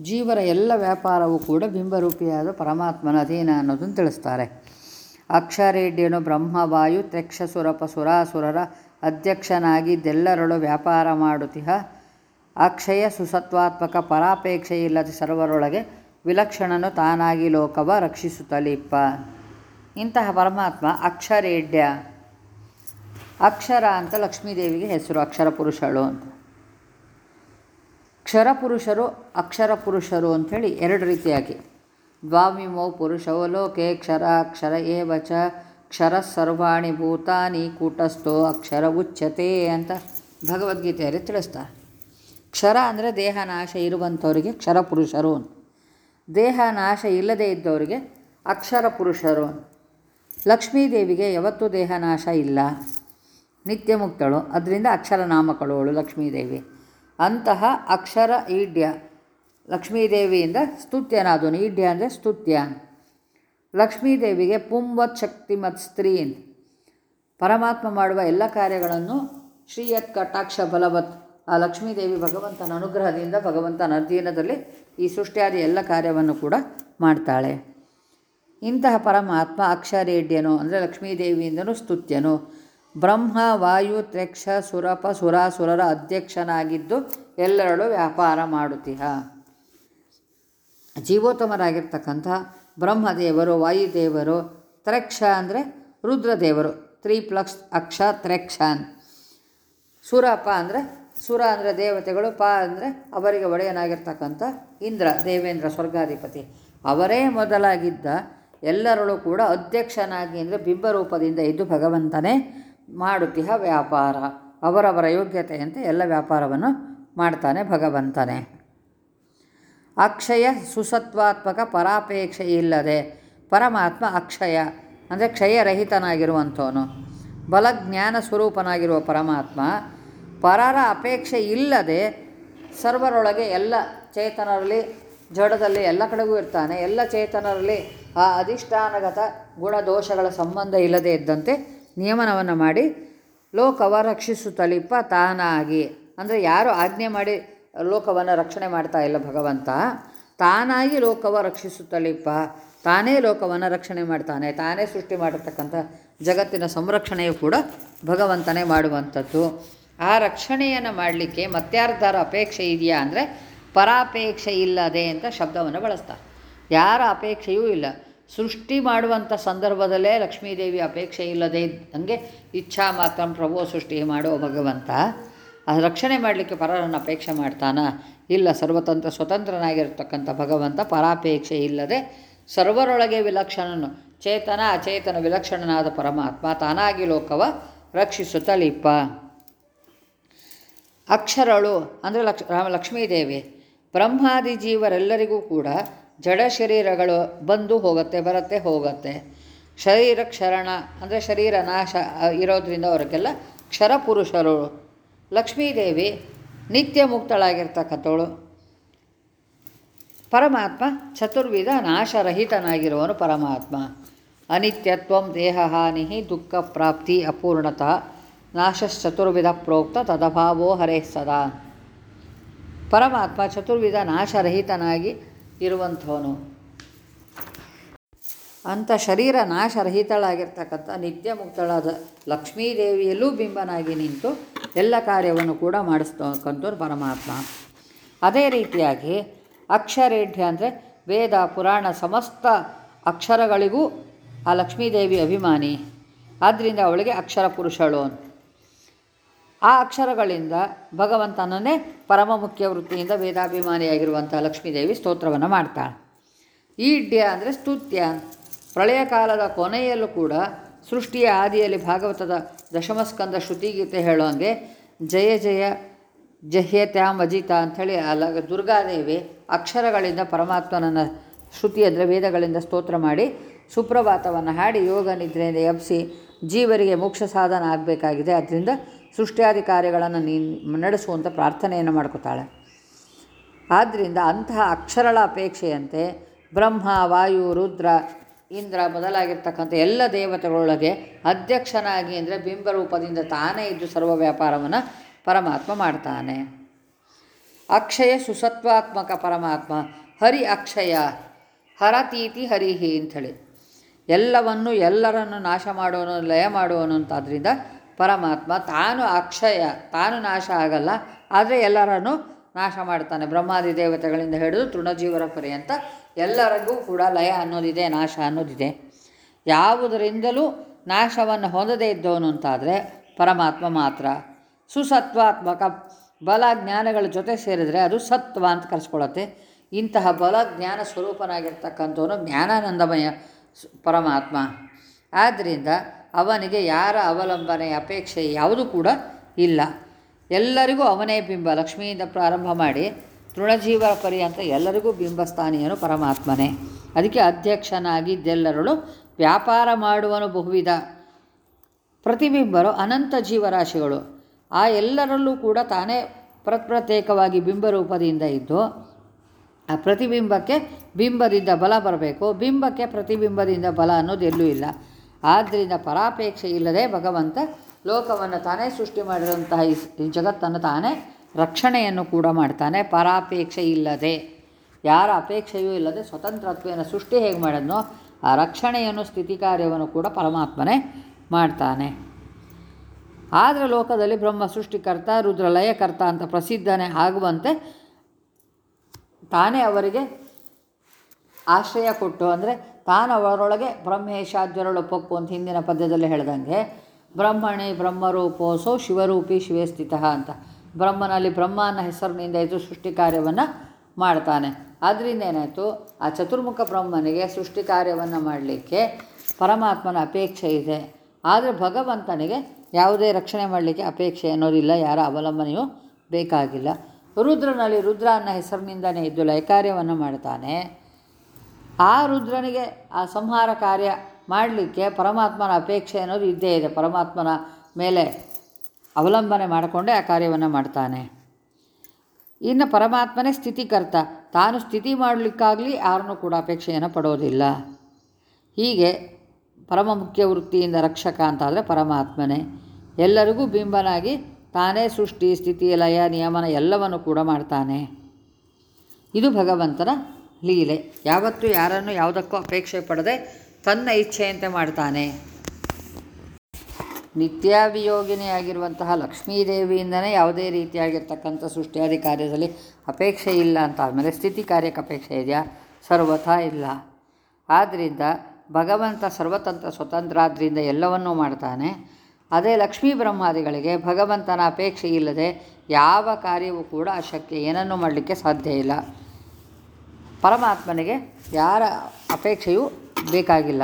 ಜೀವರ ಎಲ್ಲ ವ್ಯಾಪಾರವೂ ಕೂಡ ಬಿಂಬರೂಪಿಯಾದ ಪರಮಾತ್ಮನ ಅಧೀನ ಅನ್ನೋದನ್ನು ತಿಳಿಸ್ತಾರೆ. ಅಕ್ಷರೇಡ್ಯನು ಬ್ರಹ್ಮವಾಯು ತ್ಯಕ್ಷಸುರಪ ತ್ಯಕ್ಷ ಸುರಪ, ಸುರಾಸುರರ ಅಧ್ಯಕ್ಷನಾಗಿದ್ದೆಲ್ಲರಳು ವ್ಯಾಪಾರ ಮಾಡುತ್ತಿಹ ಅಕ್ಷಯ ಸುಸತ್ವಾತ್ಮಕ ಪರಾಪೇಕ್ಷೆ ಇಲ್ಲದ ಸರ್ವರೊಳಗೆ ವಿಲಕ್ಷಣನು ತಾನಾಗಿ ಲೋಕವ ರಕ್ಷಿಸುತ್ತಲಿಪ್ಪ. ಇಂತಹ ಪರಮಾತ್ಮ ಅಕ್ಷರೇಡ್ಯ. ಅಕ್ಷರ ಅಂತ ಲಕ್ಷ್ಮೀದೇವಿಗೆ ಹೆಸರು, ಅಕ್ಷರ ಪುರುಷಳು ಅಂತ. ಕ್ಷರ ಪುರುಷರು, ಅಕ್ಷರ ಪುರುಷರು ಅಂಥೇಳಿ ಎರಡು ರೀತಿಯಾಗಿ. ದ್ವಾಮಿಮೌ ಪುರುಷವೋ ಲೋಕೆ ಕ್ಷರ ಅಕ್ಷರ ಏವಚ ಕ್ಷರ ಸರ್ವಾಣಿ ಭೂತಾನಿ ಕೂಟಸ್ಥೋ, ಅಕ್ಷರ ಉಚ್ಯತೆ ಅಂತ ಭಗವದ್ಗೀತೆಯಲ್ಲಿ ತಿಳಿಸ್ತಾರೆ. ಕ್ಷರ ಅಂದರೆ ದೇಹ ನಾಶ ಇರುವಂಥವರಿಗೆ ಕ್ಷರ ಪುರುಷರು ಅಂತ. ದೇಹ ನಾಶ ಇಲ್ಲದೇ ಇದ್ದವರಿಗೆ ಅಕ್ಷರ ಪುರುಷರು ಲಕ್ಷ್ಮೀದೇವಿಗೆ ಯಾವತ್ತೂ ದೇಹ ನಾಶ ಇಲ್ಲ. ನಿತ್ಯ ಮುಕ್ತಳು ಅದರಿಂದ ಅಕ್ಷರ ನಾಮಕಳುವಳು ಲಕ್ಷ್ಮೀದೇವಿ. ಅಂತಹ ಅಕ್ಷರ ಈಡ್ಯ. ಲಕ್ಷ್ಮೀದೇವಿಯಿಂದ ಸ್ತುತ್ಯನಾದನು ಈಡ್ಯ ಅಂದರೆ ಸ್ತುತ್ಯ. ಲಕ್ಷ್ಮೀದೇವಿಗೆ ಪುಂವತ್ ಶಕ್ತಿಮತ್ ಸ್ತ್ರೀ ಅಂತ. ಪರಮಾತ್ಮ ಮಾಡುವ ಎಲ್ಲ ಕಾರ್ಯಗಳನ್ನು ಶ್ರೀಯತ್ ಕಟಾಕ್ಷ ಬಲವತ್ ಆ ಲಕ್ಷ್ಮೀದೇವಿ ಭಗವಂತನ ಅನುಗ್ರಹದಿಂದ ಭಗವಂತನ ಅಧೀನದಲ್ಲಿ ಈ ಸೃಷ್ಟಿಯಾದ ಎಲ್ಲ ಕಾರ್ಯವನ್ನು ಕೂಡ ಮಾಡ್ತಾಳೆ. ಇಂತಹ ಪರಮಾತ್ಮ ಅಕ್ಷರೇಡ್ಯನು ಅಂದರೆ ಲಕ್ಷ್ಮೀದೇವಿಯಿಂದನೂ ಸ್ತುತ್ಯನು ಬ್ರಹ್ಮ, ವಾಯು ತ್ಯಕ್ಷ ಸುರಪ, ಸುರಾಸುರರ ಅಧ್ಯಕ್ಷನಾಗಿದ್ದು ಎಲ್ಲರಲ್ಲೂ ವ್ಯಾಪಾರ ಮಾಡುತ್ತಿಹ. ಜೀವೋತ್ತಮರಾಗಿರ್ತಕ್ಕಂಥ ಬ್ರಹ್ಮದೇವರು, ವಾಯುದೇವರು, ತ್ರಕ್ಷ ಅಂದರೆ ರುದ್ರದೇವರು ತ್ರೀ ಪ್ಲಕ್ಸ್ ಅಕ್ಷ, ತ್ರಕ್ಷನ್. ಸುರಪ ಅಂದರೆ ಸುರ ಅಂದರೆ ದೇವತೆಗಳು, ಪ ಅಂದರೆ ಅವರಿಗೆ ಒಡೆಯನಾಗಿರ್ತಕ್ಕಂಥ ಇಂದ್ರ, ದೇವೇಂದ್ರ ಸ್ವರ್ಗಾಧಿಪತಿ. ಅವರೇ ಮೊದಲಾಗಿದ್ದ ಎಲ್ಲರಲ್ಲೂ ಕೂಡ ಅಧ್ಯಕ್ಷನಾಗಿ ಅಂದರೆ ಬಿಂಬರೂಪದಿಂದ ಇದ್ದು ಭಗವಂತನೇ. ಮಾಡುತ್ತಿಹ ವ್ಯಾಪಾರ. ಅವರವರ ಯೋಗ್ಯತೆಯಂತೆ ಎಲ್ಲ ವ್ಯಾಪಾರವನ್ನು ಮಾಡ್ತಾನೆ ಭಗವಂತನೇ. ಅಕ್ಷಯ ಸುಸತ್ವಾತ್ಮಕ ಪರಾಪೇಕ್ಷೆ ಇಲ್ಲದೆ ಪರಮಾತ್ಮ ಅಕ್ಷಯ ಅಂದರೆ ಕ್ಷಯರಹಿತನಾಗಿರುವಂಥವನು. ಬಲಜ್ಞಾನ ಸ್ವರೂಪನಾಗಿರುವ ಪರಮಾತ್ಮ ಪರರ ಅಪೇಕ್ಷೆ ಇಲ್ಲದೆ ಸರ್ವರೊಳಗೆ ಎಲ್ಲ ಚೇತನರಲ್ಲಿ ಜಡದಲ್ಲಿ ಎಲ್ಲ ಕಡೆಗೂ ಇರ್ತಾನೆ. ಎಲ್ಲ ಚೇತನರಲ್ಲಿ ಆ ಅಧಿಷ್ಠಾನಗತ ಗುಣದೋಷಗಳ ಸಂಬಂಧ ಇಲ್ಲದೆ ಇದ್ದಂತೆ ನಿಯಮನವನ್ನು ಮಾಡಿ ಲೋಕವ ರಕ್ಷಿಸುತ್ತಲಿಪ್ಪ ತಾನಾಗಿ. ಅಂದರೆ ಯಾರು ಆಜ್ಞೆ ಮಾಡಿ ಲೋಕವನ್ನು ರಕ್ಷಣೆ ಮಾಡ್ತಾ ಇಲ್ಲ ಭಗವಂತ, ತಾನಾಗಿ ಲೋಕವ ರಕ್ಷಿಸುತ್ತಲಿಪ್ಪ ತಾನೇ ಲೋಕವನ್ನು ರಕ್ಷಣೆ ಮಾಡ್ತಾನೆ, ತಾನೇ ಸೃಷ್ಟಿ ಮಾಡಿರ್ತಕ್ಕಂಥ ಜಗತ್ತಿನ ಸಂರಕ್ಷಣೆಯು ಕೂಡ ಭಗವಂತನೇ ಮಾಡುವಂಥದ್ದು. ಆ ರಕ್ಷಣೆಯನ್ನು ಮಾಡಲಿಕ್ಕೆ ಮತ್ಯಾರ್ಧಾರ ಅಪೇಕ್ಷೆ ಇದೆಯಾ ಅಂದರೆ ಪರಾಪೇಕ್ಷೆ ಇಲ್ಲದೆ ಅಂತ ಶಬ್ದವನ್ನು ಬಳಸ್ತಾರೆ. ಯಾರ ಅಪೇಕ್ಷೆಯೂ ಇಲ್ಲ. ಸೃಷ್ಟಿ ಮಾಡುವಂಥ ಸಂದರ್ಭದಲ್ಲೇ ಲಕ್ಷ್ಮೀದೇವಿ ಅಪೇಕ್ಷೆ ಇಲ್ಲದೆ ಇದ್ದಂಗೆ ಇಚ್ಛಾ ಮಾತ್ರ ಪ್ರಭು ಸೃಷ್ಟಿ ಮಾಡೋ ಭಗವಂತ. ರಕ್ಷಣೆ ಮಾಡಲಿಕ್ಕೆ ಪರರನ್ನು ಅಪೇಕ್ಷೆ ಮಾಡ್ತಾನ? ಇಲ್ಲ, ಸರ್ವತಂತ್ರ ಸ್ವತಂತ್ರನಾಗಿರ್ತಕ್ಕಂಥ ಭಗವಂತ ಪರಾಪೇಕ್ಷೆ ಇಲ್ಲದೆ ಸರ್ವರೊಳಗೆ ವಿಲಕ್ಷಣನು, ಚೇತನ ಅಚೇತನ ವಿಲಕ್ಷಣನಾದ ಪರಮಾತ್ಮ ತಾನಾಗಿ ಲೋಕವ ರಕ್ಷಿಸುತ್ತಲಿಪ್ಪ. ಅಕ್ಷರಳು ಅಂದರೆ ಲಕ್ಷ ರಾಮ ಲಕ್ಷ್ಮೀದೇವಿ ಬ್ರಹ್ಮಾದಿ ಜೀವರೆಲ್ಲರಿಗೂ ಕೂಡ ಜಡ ಶರೀರಗಳು ಬಂದು ಹೋಗುತ್ತೆ, ಬರುತ್ತೆ, ಹೋಗುತ್ತೆ. ಶರೀರ ಕ್ಷರಣ, ಅಂದರೆ ಶರೀರ ನಾಶ ಇರೋದ್ರಿಂದ ಅವ್ರಿಗೆಲ್ಲ ಕ್ಷರ ಪುರುಷರು. ಲಕ್ಷ್ಮೀದೇವಿ ನಿತ್ಯ ಮುಕ್ತಳಾಗಿರ್ತಕ್ಕಂಥವಳು. ಪರಮಾತ್ಮ ಚತುರ್ವಿಧ ನಾಶರಹಿತನಾಗಿರುವನು ಪರಮಾತ್ಮ. ಅನಿತ್ಯತ್ವಂ ದೇಹಹಾನಿ ದುಃಖ ಪ್ರಾಪ್ತಿ ಅಪೂರ್ಣತ. ನಾಶಶ್ಚತುರ್ವಿಧ ಪ್ರೋಕ್ತ ತದಭಾವೋ ಹರೇ ಸದಾ. ಪರಮಾತ್ಮ ಚತುರ್ವಿಧ ನಾಶರಹಿತನಾಗಿ ಇರುವಂಥವನು. ಅಂಥ ಶರೀರ ನಾಶರಹಿತಳಾಗಿರ್ತಕ್ಕಂಥ ನಿತ್ಯ ಮುಕ್ತಳಾದ ಲಕ್ಷ್ಮೀದೇವಿಯಲ್ಲೂ ಬಿಂಬನಾಗಿ ನಿಂತು ಎಲ್ಲ ಕಾರ್ಯವನ್ನು ಕೂಡ ಮಾಡಿಸ್ತಕ್ಕಂಥವ್ರು ಪರಮಾತ್ಮ. ಅದೇ ರೀತಿಯಾಗಿ ಅಕ್ಷರೇಢ್ಯ ಅಂದರೆ ವೇದ, ಪುರಾಣ ಸಮಸ್ತ ಅಕ್ಷರಗಳಿಗೂ ಆ ಲಕ್ಷ್ಮೀದೇವಿ ಅಭಿಮಾನಿ. ಆದ್ದರಿಂದ ಅವಳಿಗೆ ಅಕ್ಷರ ಪುರುಷಳು ಅಂತ. ಆ ಅಕ್ಷರಗಳಿಂದ ಭಗವಂತನನ್ನೇ ಪರಮ ಮುಖ್ಯ ವೃತ್ತಿಯಿಂದ ವೇದಾಭಿಮಾನಿಯಾಗಿರುವಂಥ ಲಕ್ಷ್ಮೀದೇವಿ ಸ್ತೋತ್ರವನ್ನು ಮಾಡ್ತಾಳೆ. ಈಡ್ಯ ಅಂದರೆ ಸ್ತುತ್ಯ. ಪ್ರಳಯ ಕಾಲದ ಕೊನೆಯಲ್ಲೂ ಕೂಡ ಸೃಷ್ಟಿಯ ಆದಿಯಲ್ಲಿ ಭಾಗವತದ ದಶಮಸ್ಕಂದ ಶ್ರುತಿಗೀತೆ ಹೇಳೋಂಗೆ ಜಯ ಜಯ ಜಹ್ಯತ್ಯಾಮ್ ಅಜಿತ ಅಂಥೇಳಿ ಅಲ್ಲ ದುರ್ಗಾದೇವಿ ಅಕ್ಷರಗಳಿಂದ ಪರಮಾತ್ಮನನ್ನು ಶ್ರುತಿ ಅಂದರೆ ವೇದಗಳಿಂದ ಸ್ತೋತ್ರ ಮಾಡಿ ಸುಪ್ರಭಾತವನ್ನು ಹಾಡಿ ಯೋಗ ನಿದ್ರೆಯಿಂದ ಎಬ್ಬಿಸಿ ಜೀವರಿಗೆ ಮೋಕ್ಷ ಸಾಧನ ಆಗಬೇಕಾಗಿದೆ. ಅದರಿಂದ ಸೃಷ್ಟಿಯಾದಿ ಕಾರ್ಯಗಳನ್ನು ನೀನು ನಡೆಸುವಂಥ ಪ್ರಾರ್ಥನೆಯನ್ನು ಮಾಡ್ಕೋತಾಳೆ. ಆದ್ದರಿಂದ ಅಂತಹ ಅಕ್ಷರಗಳ ಅಪೇಕ್ಷೆಯಂತೆ ಬ್ರಹ್ಮ, ವಾಯು, ರುದ್ರ, ಇಂದ್ರ ಮೊದಲಾಗಿರ್ತಕ್ಕಂಥ ಎಲ್ಲ ದೇವತೆಗಳೊಳಗೆ ಅಧ್ಯಕ್ಷನಾಗಿ ಅಂದರೆ ಬಿಂಬರೂಪದಿಂದ ತಾನೇ ಇದ್ದು ಸರ್ವ ವ್ಯಾಪಾರವನ್ನು ಪರಮಾತ್ಮ ಮಾಡ್ತಾನೆ. ಅಕ್ಷಯ ಸುಸತ್ವಾತ್ಮಕ ಪರಮಾತ್ಮ, ಹರಿ ಅಕ್ಷಯ, ಹರತೀತಿ ಹರಿಹಿ ಅಂಥೇಳಿ. ಎಲ್ಲವನ್ನು ಎಲ್ಲರನ್ನು ನಾಶ ಮಾಡುವನು ಲಯ ಮಾಡುವನು ಅಂತಾದ್ರಿಂದ ಪರಮಾತ್ಮ ತಾನು ಅಕ್ಷಯ, ತಾನು ನಾಶ ಆಗಲ್ಲ, ಆದರೆ ಎಲ್ಲರನ್ನು ನಾಶ ಮಾಡ್ತಾನೆ. ಬ್ರಹ್ಮಾದಿ ದೇವತೆಗಳಿಂದ ಹಿಡಿದು ತೃಣಜೀವರ ಪರ್ಯಂತ ಎಲ್ಲರಿಗೂ ಕೂಡ ಲಯ ಅನ್ನೋದಿದೆ, ನಾಶ ಅನ್ನೋದಿದೆ. ಯಾವುದರಿಂದಲೂ ನಾಶವನ್ನು ಹೊಂದದೇ ಇದ್ದವನು ಅಂತಾದರೆ ಪರಮಾತ್ಮ ಮಾತ್ರ. ಸುಸತ್ವಾತ್ಮಕ ಬಲ ಜ್ಞಾನಗಳ ಜೊತೆ ಸೇರಿದರೆ ಅದು ಸತ್ವ ಅಂತ ಕರೆಸ್ಕೊಳ್ಳುತ್ತೆ. ಇಂತಹ ಬಲ ಜ್ಞಾನ ಸ್ವರೂಪನಾಗಿರ್ತಕ್ಕಂಥವನು ಜ್ಞಾನಾನಂದಮಯ ಪರಮಾತ್ಮ. ಆದ್ದರಿಂದ ಅವನಿಗೆ ಯಾರ ಅವಲಂಬನೆ, ಅಪೇಕ್ಷೆ ಯಾವುದೂ ಕೂಡ ಇಲ್ಲ. ಎಲ್ಲರಿಗೂ ಅವನೇ ಬಿಂಬ. ಲಕ್ಷ್ಮಿಯಿಂದ ಪ್ರಾರಂಭ ಮಾಡಿ ತೃಣಜೀವರ ಪರ್ಯಂತ ಎಲ್ಲರಿಗೂ ಬಿಂಬಸ್ಥಾನೀಯನು ಪರಮಾತ್ಮನೇ. ಅದಕ್ಕೆ ಅಧ್ಯಕ್ಷನಾಗಿದ್ದೆಲ್ಲರಳು ವ್ಯಾಪಾರ ಮಾಡುವನು ಬಹುವಿಧ ಪ್ರತಿಬಿಂಬರು ಅನಂತ ಜೀವರಾಶಿಗಳು. ಆ ಎಲ್ಲರಲ್ಲೂ ಕೂಡ ತಾನೇ ಪ್ರತ್ಯೇಕವಾಗಿ ಬಿಂಬರೂಪದಿಂದ ಇದ್ದು, ಆ ಪ್ರತಿಬಿಂಬಕ್ಕೆ ಬಿಂಬದಿಂದ ಬಲ ಬರಬೇಕು. ಬಿಂಬಕ್ಕೆ ಪ್ರತಿಬಿಂಬದಿಂದ ಬಲ ಅನ್ನೋದು ಎಲ್ಲೂ ಇಲ್ಲ. ಆದ್ದರಿಂದ ಪರಾಪೇಕ್ಷೆ ಇಲ್ಲದೆ ಭಗವಂತ ಲೋಕವನ್ನು ತಾನೇ ಸೃಷ್ಟಿ ಮಾಡಿರುವಂತಹ ಈ ಜಗತ್ತನ್ನು ತಾನೇ ರಕ್ಷಣೆಯನ್ನು ಕೂಡ ಮಾಡ್ತಾನೆ. ಪರಾಪೇಕ್ಷೆ ಇಲ್ಲದೆ. ಯಾರ ಅಪೇಕ್ಷೆಯೂ ಇಲ್ಲದೆ ಸ್ವತಂತ್ರತ್ವೆಯನ್ನು ಸೃಷ್ಟಿ ಹೇಗೆ ಮಾಡಿದ್ನೋ ಆ ರಕ್ಷಣೆಯನ್ನು ಸ್ಥಿತಿ ಕಾರ್ಯವನ್ನು ಕೂಡ ಪರಮಾತ್ಮನೇ ಮಾಡ್ತಾನೆ. ಆದರೆ ಲೋಕದಲ್ಲಿ ಬ್ರಹ್ಮ ಸೃಷ್ಟಿಕರ್ತ, ರುದ್ರ ಲಯಕರ್ತ ಅಂತ ಪ್ರಸಿದ್ಧನೇ ಆಗುವಂತೆ ತಾನೇ ಅವರಿಗೆ ಆಶ್ರಯ ಕೊಟ್ಟು ಅಂದರೆ ತಾನು ಅವರೊಳಗೆ ಬ್ರಹ್ಮೇಶಾದ್ಯರಳು ಪೊಕ್ಕು ಅಂತ ಹಿಂದಿನ ಪದ್ಯದಲ್ಲಿ ಹೇಳ್ದಂಗೆ, ಬ್ರಹ್ಮಣಿ ಬ್ರಹ್ಮರೂಪೋಸೋ ಶಿವರೂಪಿ ಶಿವೇ ಅಂತ. ಬ್ರಹ್ಮನಲ್ಲಿ ಬ್ರಹ್ಮ ಅನ್ನೋ ಹೆಸರಿನಿಂದ ಇದು ಸೃಷ್ಟಿ ಕಾರ್ಯವನ್ನು ಮಾಡ್ತಾನೆ. ಆದ್ದರಿಂದ ಏನಾಯಿತು? ಆ ಚತುರ್ಮುಖ ಬ್ರಹ್ಮನಿಗೆ ಸೃಷ್ಟಿ ಕಾರ್ಯವನ್ನು ಮಾಡಲಿಕ್ಕೆ ಪರಮಾತ್ಮನ ಅಪೇಕ್ಷೆ ಇದೆ. ಆದರೆ ಭಗವಂತನಿಗೆ ಯಾವುದೇ ರಕ್ಷಣೆ ಮಾಡಲಿಕ್ಕೆ ಅಪೇಕ್ಷೆ ಅನ್ನೋದಿಲ್ಲ, ಯಾರ ಅವಲಂಬನೆಯೂ ಬೇಕಾಗಿಲ್ಲ. ರುದ್ರನಲ್ಲಿ ರುದ್ರ ಅನ್ನೋ ಹೆಸರಿನಿಂದನೇ ಇದ್ದು ಲಯ ಕಾರ್ಯವನ್ನು ಮಾಡ್ತಾನೆ. ಆ ರುದ್ರನಿಗೆ ಆ ಸಂಹಾರ ಕಾರ್ಯ ಮಾಡಲಿಕ್ಕೆ ಪರಮಾತ್ಮನ ಅಪೇಕ್ಷೆ ಅನ್ನೋದು ಇದ್ದೇ ಇದೆ. ಪರಮಾತ್ಮನ ಮೇಲೆ ಅವಲಂಬನೆ ಮಾಡಿಕೊಂಡೇ ಆ ಕಾರ್ಯವನ್ನು ಮಾಡ್ತಾನೆ. ಇನ್ನು ಪರಮಾತ್ಮನೇ ಸ್ಥಿತಿಕರ್ತ. ತಾನು ಸ್ಥಿತಿ ಮಾಡಲಿಕ್ಕಾಗಲಿ ಯಾರನ್ನೂ ಕೂಡ ಅಪೇಕ್ಷೆಯನ್ನು ಪಡೋದಿಲ್ಲ. ಹೀಗೆ ಪರಮ ಮುಖ್ಯ ವೃತ್ತಿಯಿಂದ ರಕ್ಷಕ ಅಂತಾದರೆ ಪರಮಾತ್ಮನೇ. ಎಲ್ಲರಿಗೂ ಬಿಂಬನಾಗಿ ತಾನೇ ಸೃಷ್ಟಿ, ಸ್ಥಿತಿ, ಲಯ, ನಿಯಮನ ಎಲ್ಲವನ್ನು ಕೂಡ ಮಾಡ್ತಾನೆ. ಇದು ಭಗವಂತನ ಲೀಲೆ. ಯಾವತ್ತೂ ಯಾರನ್ನು ಯಾವುದಕ್ಕೂ ಅಪೇಕ್ಷೆ ಪಡದೆ ತನ್ನ ಇಚ್ಛೆಯಂತೆ ಮಾಡ್ತಾನೆ. ನಿತ್ಯಾಭಿಯೋಗಿನಿಯಾಗಿರುವಂತಹ ಲಕ್ಷ್ಮೀದೇವಿಯಿಂದನೇ ಯಾವುದೇ ರೀತಿಯಾಗಿರ್ತಕ್ಕಂಥ ಸೃಷ್ಟಿಯಾದಿ ಕಾರ್ಯದಲ್ಲಿ ಅಪೇಕ್ಷೆ ಇಲ್ಲ ಅಂತ ಆದಮೇಲೆ ಸ್ಥಿತಿ ಕಾರ್ಯಕ್ಕೆ ಅಪೇಕ್ಷೆ ಇದೆಯಾ? ಸರ್ವಥ ಇಲ್ಲ. ಆದ್ದರಿಂದ ಭಗವಂತ ಸರ್ವತಂತ್ರ ಸ್ವತಂತ್ರ ಆದ್ದರಿಂದ ಎಲ್ಲವನ್ನೂ ಮಾಡ್ತಾನೆ. ಅದೇ ಲಕ್ಷ್ಮೀ ಬ್ರಹ್ಮಾದಿಗಳಿಗೆ ಭಗವಂತನ ಅಪೇಕ್ಷೆ ಇಲ್ಲದೆ ಯಾವ ಕಾರ್ಯವೂ ಕೂಡ ಅಶಕ್ಯ ಏನನ್ನೂ ಮಾಡಲಿಕ್ಕೆ ಸಾಧ್ಯ ಇಲ್ಲ. ಪರಮಾತ್ಮನಿಗೆ ಯಾರ ಅಪೇಕ್ಷೆಯೂ ಬೇಕಾಗಿಲ್ಲ.